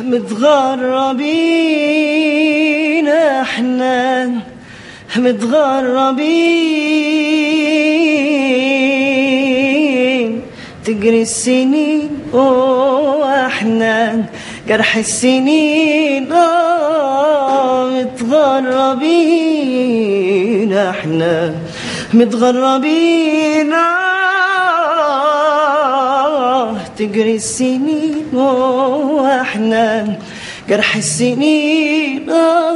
متغربين إحنا متغربين. تجري السنين وإحنا جرح السنين آه متغربين إحنا متغربين. آه تجري السنين وإحنا جرح السنين آه